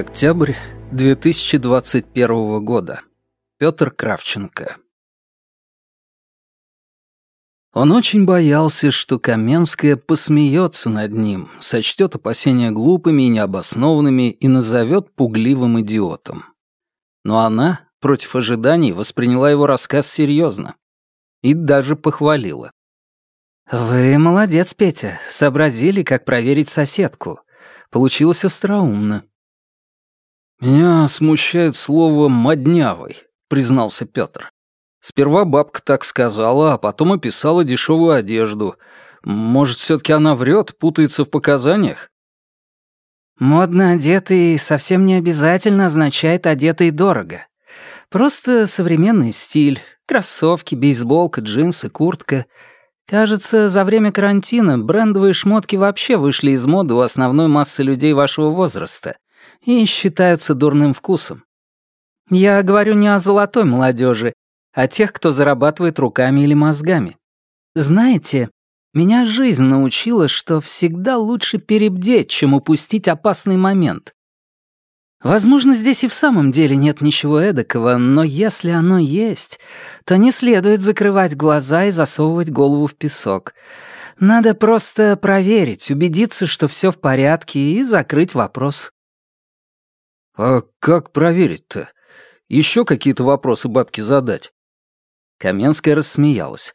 Октябрь 2021 года. Петр Кравченко. Он очень боялся, что Каменская посмеется над ним, сочтет опасения глупыми и необоснованными и назовет пугливым идиотом. Но она, против ожиданий, восприняла его рассказ серьезно и даже похвалила. «Вы молодец, Петя, сообразили, как проверить соседку. Получилось остроумно. «Меня смущает слово «моднявый», — признался Пётр. «Сперва бабка так сказала, а потом описала дешевую одежду. Может, все таки она врет, путается в показаниях?» «Модно одетый совсем не обязательно означает одетый дорого. Просто современный стиль, кроссовки, бейсболка, джинсы, куртка. Кажется, за время карантина брендовые шмотки вообще вышли из моды у основной массы людей вашего возраста — и считаются дурным вкусом. Я говорю не о золотой молодежи, а тех, кто зарабатывает руками или мозгами. Знаете, меня жизнь научила, что всегда лучше перебдеть, чем упустить опасный момент. Возможно, здесь и в самом деле нет ничего эдакого, но если оно есть, то не следует закрывать глаза и засовывать голову в песок. Надо просто проверить, убедиться, что все в порядке, и закрыть вопрос. «А как проверить-то? Еще какие-то вопросы бабке задать?» Каменская рассмеялась.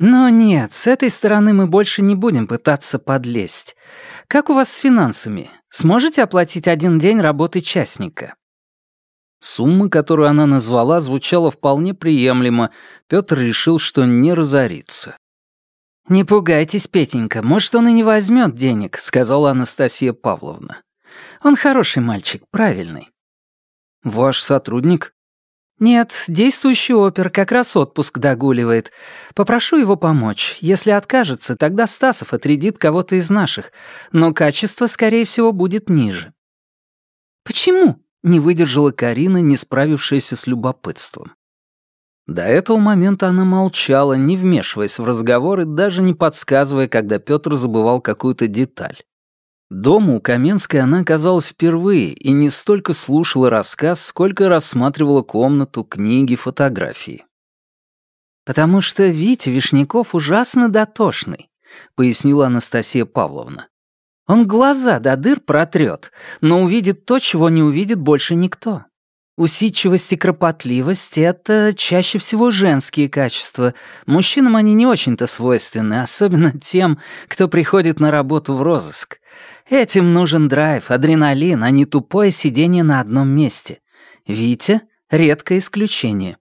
«Но нет, с этой стороны мы больше не будем пытаться подлезть. Как у вас с финансами? Сможете оплатить один день работы частника?» Сумма, которую она назвала, звучала вполне приемлемо. Петр решил, что не разорится. «Не пугайтесь, Петенька, может, он и не возьмет денег», — сказала Анастасия Павловна. Он хороший мальчик, правильный». «Ваш сотрудник?» «Нет, действующий опер как раз отпуск догуливает. Попрошу его помочь. Если откажется, тогда Стасов отрядит кого-то из наших, но качество, скорее всего, будет ниже». «Почему?» — не выдержала Карина, не справившаяся с любопытством. До этого момента она молчала, не вмешиваясь в разговор и даже не подсказывая, когда Петр забывал какую-то деталь. Дома у Каменской она оказалась впервые и не столько слушала рассказ, сколько рассматривала комнату, книги, фотографии. «Потому что Витя Вишняков ужасно дотошный», — пояснила Анастасия Павловна. «Он глаза до дыр протрет, но увидит то, чего не увидит больше никто. Усидчивость и кропотливость — это чаще всего женские качества. Мужчинам они не очень-то свойственны, особенно тем, кто приходит на работу в розыск. Этим нужен драйв, адреналин, а не тупое сидение на одном месте. Витя — редкое исключение.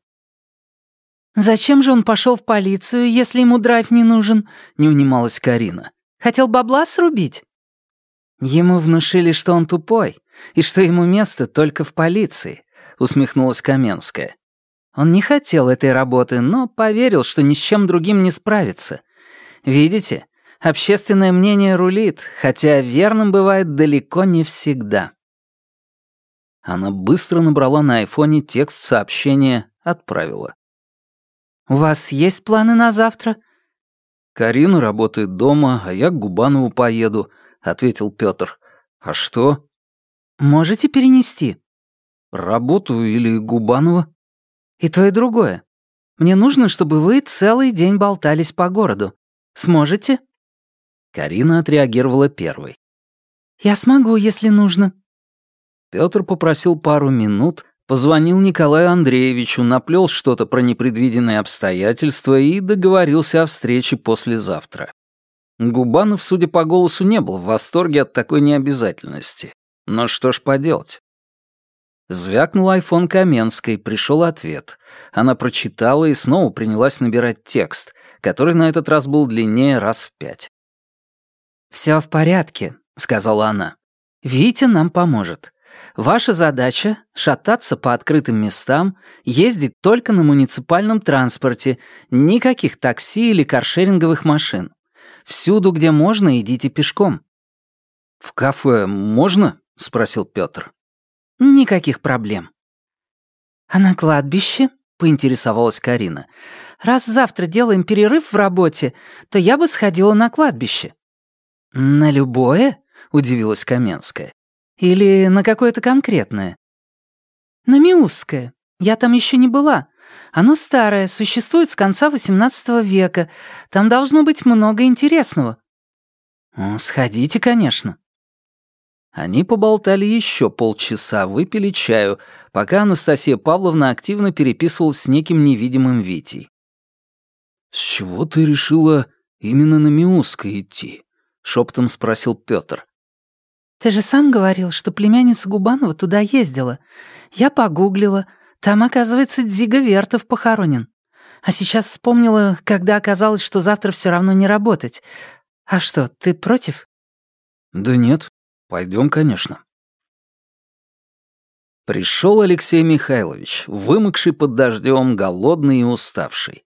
«Зачем же он пошел в полицию, если ему драйв не нужен?» — не унималась Карина. «Хотел бабла срубить?» «Ему внушили, что он тупой, и что ему место только в полиции», — усмехнулась Каменская. Он не хотел этой работы, но поверил, что ни с чем другим не справится. Видите, Общественное мнение рулит, хотя верным бывает далеко не всегда. Она быстро набрала на айфоне текст сообщения, отправила. «У вас есть планы на завтра?» «Карина работает дома, а я к Губанову поеду», — ответил Пётр. «А что?» «Можете перенести?» «Работу или Губанова?» «И то, и другое. Мне нужно, чтобы вы целый день болтались по городу. Сможете?» Карина отреагировала первой. «Я смогу, если нужно». Пётр попросил пару минут, позвонил Николаю Андреевичу, наплел что-то про непредвиденные обстоятельства и договорился о встрече послезавтра. Губанов, судя по голосу, не был в восторге от такой необязательности. Но что ж поделать? Звякнул айфон Каменской, пришел ответ. Она прочитала и снова принялась набирать текст, который на этот раз был длиннее раз в пять. «Все в порядке», — сказала она. «Витя нам поможет. Ваша задача — шататься по открытым местам, ездить только на муниципальном транспорте, никаких такси или каршеринговых машин. Всюду, где можно, идите пешком». «В кафе можно?» — спросил Пётр. «Никаких проблем». «А на кладбище?» — поинтересовалась Карина. «Раз завтра делаем перерыв в работе, то я бы сходила на кладбище. «На любое?» — удивилась Каменская. Или на какое-то конкретное?» «На Миусское. Я там еще не была. Оно старое, существует с конца XVIII века. Там должно быть много интересного». «Сходите, конечно». Они поболтали еще полчаса, выпили чаю, пока Анастасия Павловна активно переписывалась с неким невидимым Витей. «С чего ты решила именно на Миусское идти?» — шепотом спросил Петр. «Ты же сам говорил, что племянница Губанова туда ездила. Я погуглила. Там, оказывается, Дзига Вертов похоронен. А сейчас вспомнила, когда оказалось, что завтра все равно не работать. А что, ты против?» «Да нет, Пойдем, конечно. Пришел Алексей Михайлович, вымокший под дождем, голодный и уставший.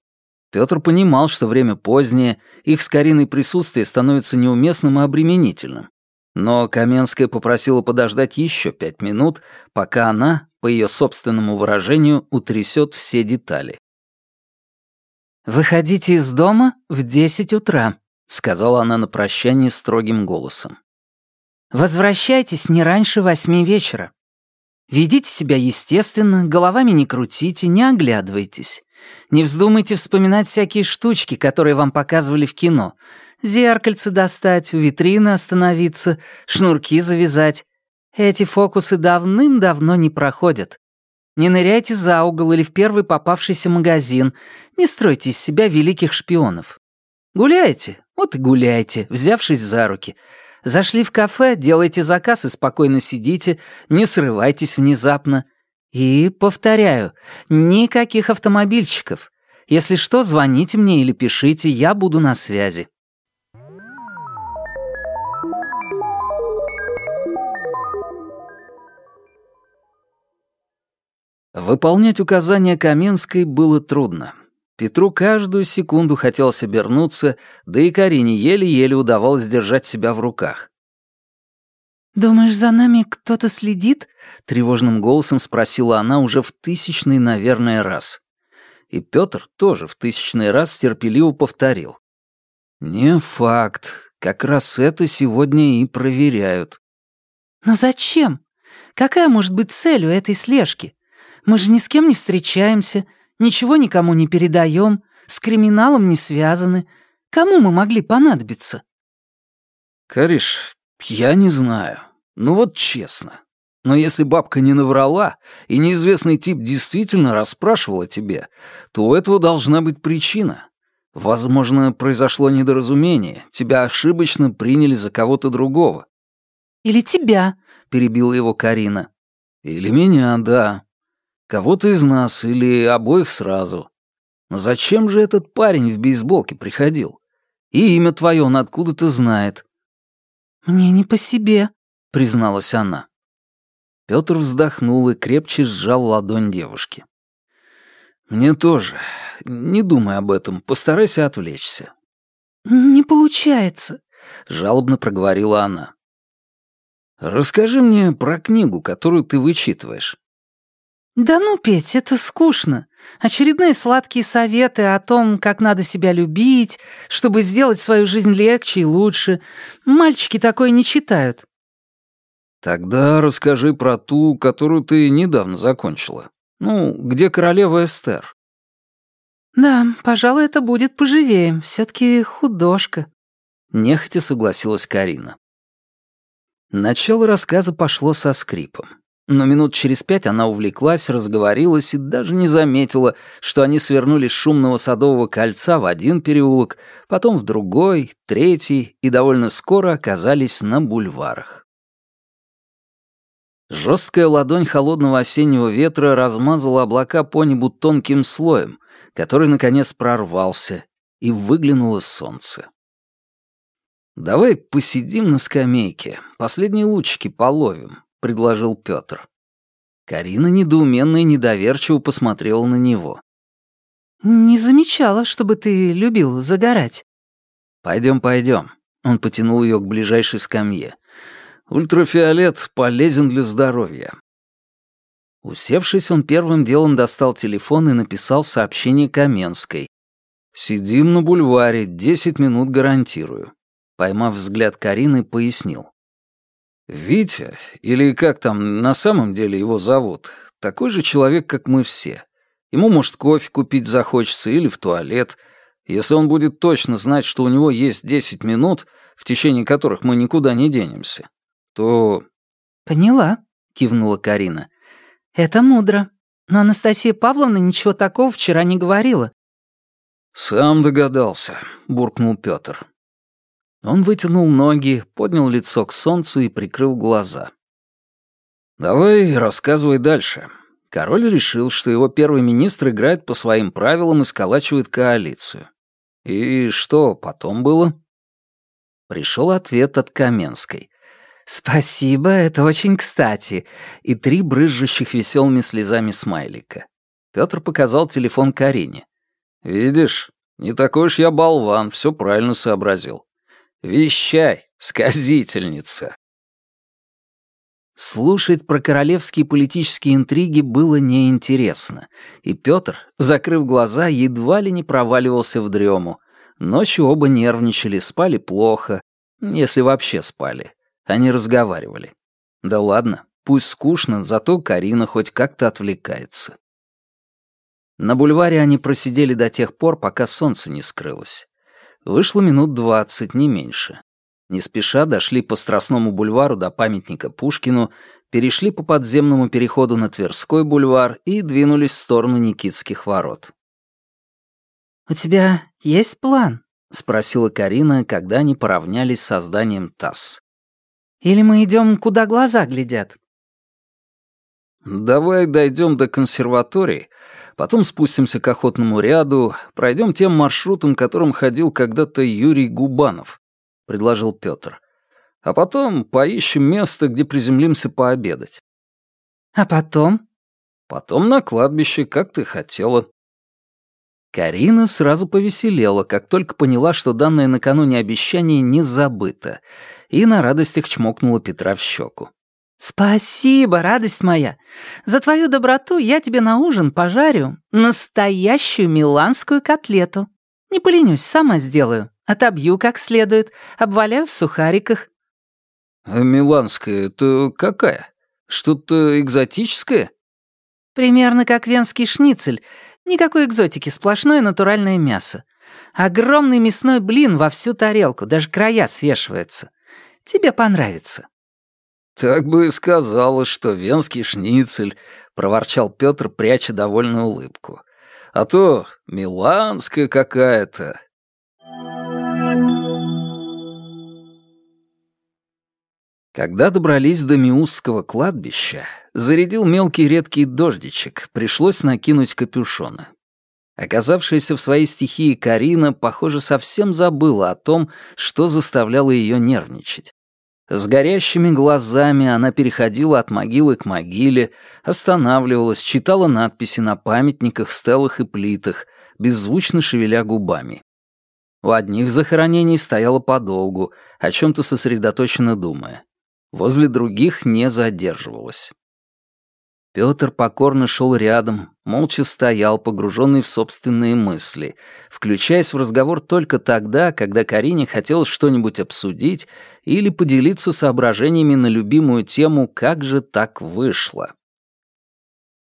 Петр понимал, что время позднее, их с Кариной присутствие становится неуместным и обременительным. Но Каменская попросила подождать еще пять минут, пока она, по ее собственному выражению, утрясет все детали. «Выходите из дома в десять утра», — сказала она на прощание строгим голосом. Возвращайтесь не раньше восьми вечера. Ведите себя естественно, головами не крутите, не оглядывайтесь. Не вздумайте вспоминать всякие штучки, которые вам показывали в кино. Зеркальце достать, у витрины остановиться, шнурки завязать. Эти фокусы давным-давно не проходят. Не ныряйте за угол или в первый попавшийся магазин. Не стройте из себя великих шпионов. Гуляйте, вот и гуляйте, взявшись за руки. Зашли в кафе, делайте заказ и спокойно сидите, не срывайтесь внезапно. И, повторяю, никаких автомобильчиков. Если что, звоните мне или пишите, я буду на связи. Выполнять указания Каменской было трудно. Петру каждую секунду хотелось обернуться, да и Карине еле-еле удавалось держать себя в руках. «Думаешь, за нами кто-то следит?» — тревожным голосом спросила она уже в тысячный, наверное, раз. И Петр тоже в тысячный раз терпеливо повторил. «Не факт. Как раз это сегодня и проверяют». «Но зачем? Какая может быть цель у этой слежки? Мы же ни с кем не встречаемся, Ничего никому не передаем, с криминалом не связаны. Кому мы могли понадобиться?» «Кариш, я не знаю. Ну вот честно. Но если бабка не наврала, и неизвестный тип действительно расспрашивал о тебе, то у этого должна быть причина. Возможно, произошло недоразумение, тебя ошибочно приняли за кого-то другого». «Или тебя», — перебила его Карина. «Или меня, да. Кого-то из нас или обоих сразу. Но зачем же этот парень в бейсболке приходил? И имя твое он откуда-то знает. «Мне не по себе», — призналась она. Петр вздохнул и крепче сжал ладонь девушки. «Мне тоже. Не думай об этом, постарайся отвлечься». «Не получается», — жалобно проговорила она. «Расскажи мне про книгу, которую ты вычитываешь. «Да ну, Петь, это скучно. Очередные сладкие советы о том, как надо себя любить, чтобы сделать свою жизнь легче и лучше. Мальчики такое не читают». «Тогда расскажи про ту, которую ты недавно закончила. Ну, где королева Эстер?» «Да, пожалуй, это будет поживее. все таки художка», — нехотя согласилась Карина. Начало рассказа пошло со скрипом. Но минут через пять она увлеклась, разговорилась и даже не заметила, что они свернули с шумного садового кольца в один переулок, потом в другой, третий и довольно скоро оказались на бульварах. Жесткая ладонь холодного осеннего ветра размазала облака по небу тонким слоем, который, наконец, прорвался, и выглянуло солнце. «Давай посидим на скамейке, последние лучики половим», — предложил Пётр. Карина недоуменно и недоверчиво посмотрела на него. «Не замечала, чтобы ты любил загорать». Пойдем, пойдем. Он потянул ее к ближайшей скамье. «Ультрафиолет полезен для здоровья». Усевшись, он первым делом достал телефон и написал сообщение Каменской. «Сидим на бульваре, десять минут гарантирую». Поймав взгляд Карины, пояснил. Витя, или как там на самом деле его зовут, такой же человек, как мы все. Ему, может, кофе купить захочется или в туалет. Если он будет точно знать, что у него есть 10 минут, в течение которых мы никуда не денемся, то...» «Поняла», — кивнула Карина. «Это мудро. Но Анастасия Павловна ничего такого вчера не говорила». «Сам догадался», — буркнул Пётр. Он вытянул ноги, поднял лицо к солнцу и прикрыл глаза. «Давай рассказывай дальше». Король решил, что его первый министр играет по своим правилам и сколачивает коалицию. И что потом было? Пришел ответ от Каменской. «Спасибо, это очень кстати», и три брызжущих веселыми слезами смайлика. Петр показал телефон Карине. «Видишь, не такой уж я болван, все правильно сообразил. Вещай, сказительница». Слушать про королевские политические интриги было неинтересно, и Петр, закрыв глаза, едва ли не проваливался в дрему. Ночью оба нервничали, спали плохо, если вообще спали. Они разговаривали. Да ладно, пусть скучно, зато Карина хоть как-то отвлекается. На бульваре они просидели до тех пор, пока солнце не скрылось. Вышло минут двадцать, не меньше. Не спеша дошли по Страстному бульвару до памятника Пушкину, перешли по подземному переходу на Тверской бульвар и двинулись в сторону Никитских ворот. «У тебя есть план?» — спросила Карина, когда они поравнялись с зданием ТАСС. «Или мы идем, куда глаза глядят?» «Давай дойдем до консерватории, потом спустимся к охотному ряду, пройдем тем маршрутом, которым ходил когда-то Юрий Губанов», — предложил Петр. «А потом поищем место, где приземлимся пообедать». «А потом?» «Потом на кладбище, как ты хотела». Карина сразу повеселела, как только поняла, что данное накануне обещание не забыто, и на радостях чмокнула Петра в щеку. «Спасибо, радость моя! За твою доброту я тебе на ужин пожарю настоящую миланскую котлету. Не поленюсь, сама сделаю. Отобью как следует, обваляю в сухариках». «А миланская — это какая? Что-то экзотическое?» «Примерно как венский шницель, Никакой экзотики, сплошное натуральное мясо. Огромный мясной блин во всю тарелку, даже края свешиваются. Тебе понравится». «Так бы и сказала, что венский шницель», — проворчал Петр, пряча довольную улыбку. «А то миланская какая-то». Когда добрались до Миусского кладбища, зарядил мелкий редкий дождичек, пришлось накинуть капюшоны. Оказавшаяся в своей стихии Карина, похоже, совсем забыла о том, что заставляло ее нервничать. С горящими глазами она переходила от могилы к могиле, останавливалась, читала надписи на памятниках, стелах и плитах, беззвучно шевеля губами. У одних захоронений стояла подолгу, о чем-то сосредоточенно думая возле других не задерживалась. Пётр покорно шел рядом, молча стоял, погруженный в собственные мысли, включаясь в разговор только тогда, когда Карине хотелось что-нибудь обсудить или поделиться соображениями на любимую тему «Как же так вышло?».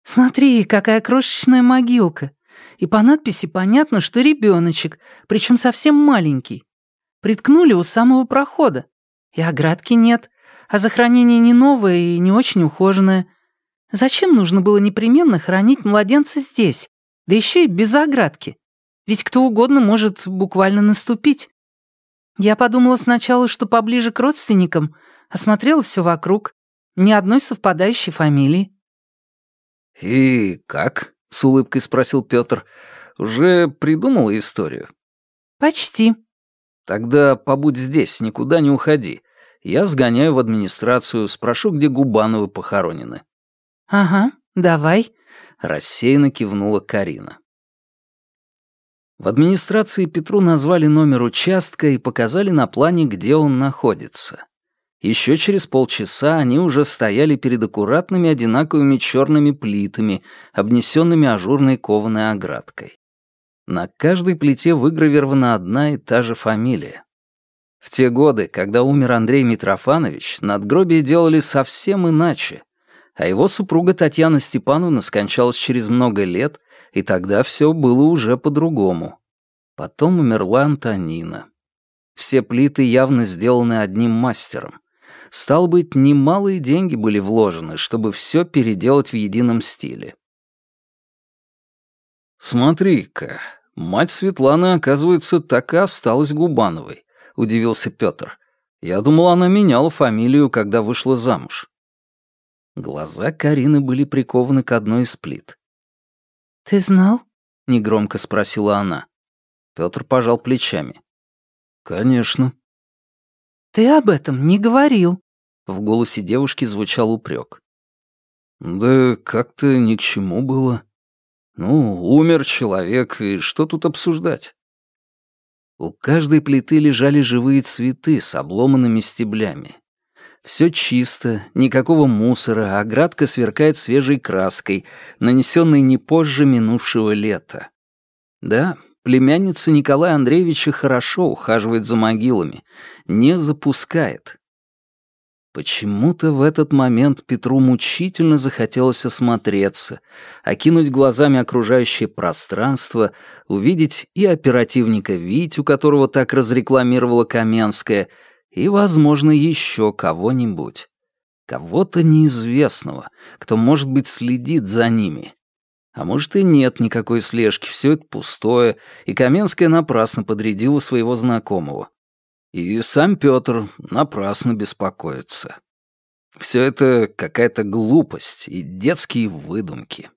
«Смотри, какая крошечная могилка! И по надписи понятно, что ребеночек, причем совсем маленький. Приткнули у самого прохода. И оградки нет, а захоронение не новое и не очень ухоженное. Зачем нужно было непременно хранить младенца здесь, да еще и без оградки? Ведь кто угодно может буквально наступить. Я подумала сначала, что поближе к родственникам, осмотрела все вокруг, ни одной совпадающей фамилии. «И как?» — с улыбкой спросил Петр. «Уже придумала историю?» «Почти». «Тогда побудь здесь, никуда не уходи. Я сгоняю в администрацию, спрошу, где Губановы похоронены». «Ага, давай», — рассеянно кивнула Карина. В администрации Петру назвали номер участка и показали на плане, где он находится. Еще через полчаса они уже стояли перед аккуратными одинаковыми черными плитами, обнесенными ажурной кованой оградкой. На каждой плите выгравирована одна и та же фамилия. В те годы, когда умер Андрей Митрофанович, надгробие делали совсем иначе, а его супруга Татьяна Степановна скончалась через много лет, и тогда все было уже по-другому. Потом умерла Антонина. Все плиты явно сделаны одним мастером. Стало быть, немалые деньги были вложены, чтобы все переделать в едином стиле. «Смотри-ка, мать Светланы, оказывается, так и осталась Губановой», — удивился Петр. «Я думал, она меняла фамилию, когда вышла замуж». Глаза Карины были прикованы к одной из плит. «Ты знал?» — негромко спросила она. Петр пожал плечами. «Конечно». «Ты об этом не говорил». В голосе девушки звучал упрек. «Да как-то ни к чему было. Ну, умер человек, и что тут обсуждать?» У каждой плиты лежали живые цветы с обломанными стеблями. Все чисто, никакого мусора, оградка сверкает свежей краской, нанесенной не позже минувшего лета. Да, племянница Николая Андреевича хорошо ухаживает за могилами, не запускает. Почему-то в этот момент Петру мучительно захотелось осмотреться, окинуть глазами окружающее пространство, увидеть и оперативника Витю, которого так разрекламировала Каменская, и, возможно, еще кого-нибудь. Кого-то неизвестного, кто, может быть, следит за ними. А может, и нет никакой слежки, все это пустое, и Каменская напрасно подрядила своего знакомого. И сам Петр напрасно беспокоится. Все это какая-то глупость и детские выдумки.